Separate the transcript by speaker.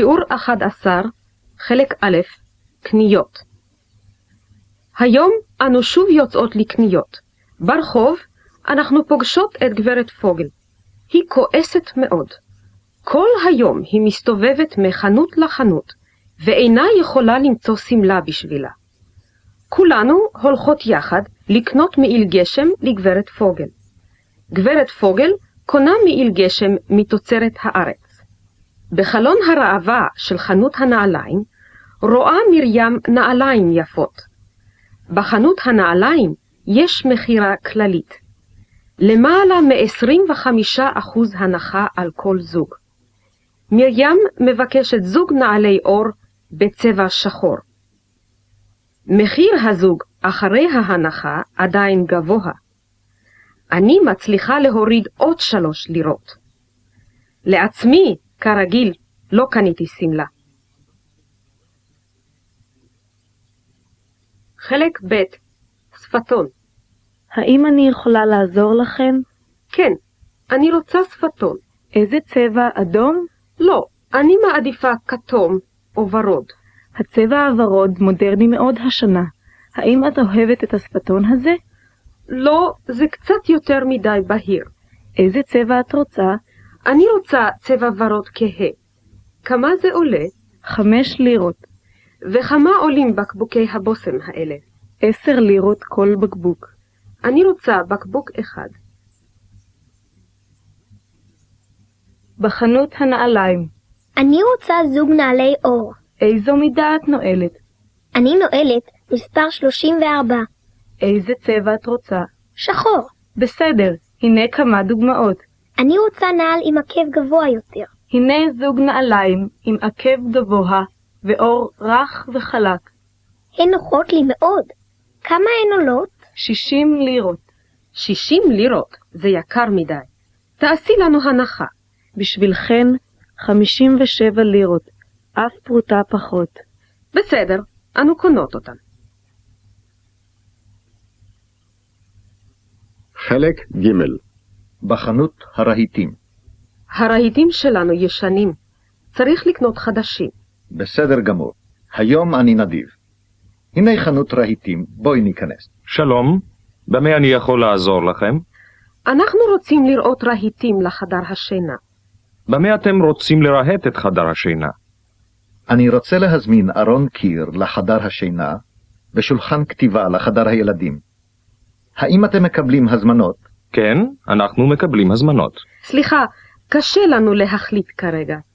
Speaker 1: שיעור 11, חלק א', קניות. היום אנו שוב יוצאות לקניות. ברחוב אנחנו פוגשות את גברת פוגל. היא כועסת מאוד. כל היום היא מסתובבת מחנות לחנות, ואינה יכולה למצוא שמלה בשבילה. כולנו הולכות יחד לקנות מעיל גשם לגברת פוגל. גברת פוגל קונה מעיל גשם מתוצרת הארץ. בחלון הראווה של חנות הנעליים רואה מרים נעליים יפות. בחנות הנעליים יש מכירה כללית. למעלה מ-25% הנחה על כל זוג. מרים מבקשת זוג נעלי אור בצבע שחור. מחיר הזוג אחרי ההנחה עדיין גבוה. אני מצליחה להוריד עוד שלוש לירות. לעצמי, כרגיל, לא קניתי שמלה. חלק ב' שפתון
Speaker 2: האם אני יכולה לעזור לכם?
Speaker 1: כן, אני רוצה שפתון.
Speaker 2: איזה צבע, אדום?
Speaker 1: לא, אני מעדיפה כתום או ורוד.
Speaker 2: הצבע הוורוד מודרני מאוד השנה. האם את אוהבת את השפתון הזה?
Speaker 1: לא, זה קצת יותר מדי בהיר.
Speaker 2: איזה צבע את רוצה?
Speaker 1: אני רוצה צבע ורוד כהה. כמה זה עולה?
Speaker 2: חמש לירות.
Speaker 1: וכמה עולים בקבוקי הבושם האלה?
Speaker 2: עשר לירות כל בקבוק.
Speaker 1: אני רוצה בקבוק אחד.
Speaker 2: בחנות הנעליים.
Speaker 3: אני רוצה זוג נעלי אור.
Speaker 2: איזו מידה את נועלת?
Speaker 3: אני נועלת מספר 34.
Speaker 2: איזה צבע את רוצה?
Speaker 3: שחור.
Speaker 2: בסדר, הנה כמה דוגמאות.
Speaker 3: אני רוצה נעל עם עקב גבוה יותר.
Speaker 2: הנה זוג נעליים עם עקב גבוה ואור רך וחלק.
Speaker 3: הן נוחות לי מאוד. כמה הן עולות?
Speaker 2: 60 לירות.
Speaker 1: 60 לירות זה יקר מדי. תעשי לנו הנחה.
Speaker 2: בשבילכן 57 לירות, אף פרוטה פחות.
Speaker 1: בסדר, אנו קונות אותן.
Speaker 4: חלק ג' בחנות הרהיטים.
Speaker 1: הרהיטים שלנו ישנים. צריך לקנות חדשים.
Speaker 4: בסדר גמור. היום אני נדיב. הנה חנות רהיטים, בואי ניכנס.
Speaker 5: שלום, במה אני יכול לעזור לכם?
Speaker 1: אנחנו רוצים לראות רהיטים לחדר השינה.
Speaker 5: במה אתם רוצים לרהט את חדר השינה?
Speaker 4: אני רוצה להזמין ארון קיר לחדר השינה ושולחן כתיבה לחדר הילדים. האם אתם מקבלים הזמנות?
Speaker 5: כן, אנחנו מקבלים הזמנות.
Speaker 1: סליחה, קשה לנו להחליט כרגע.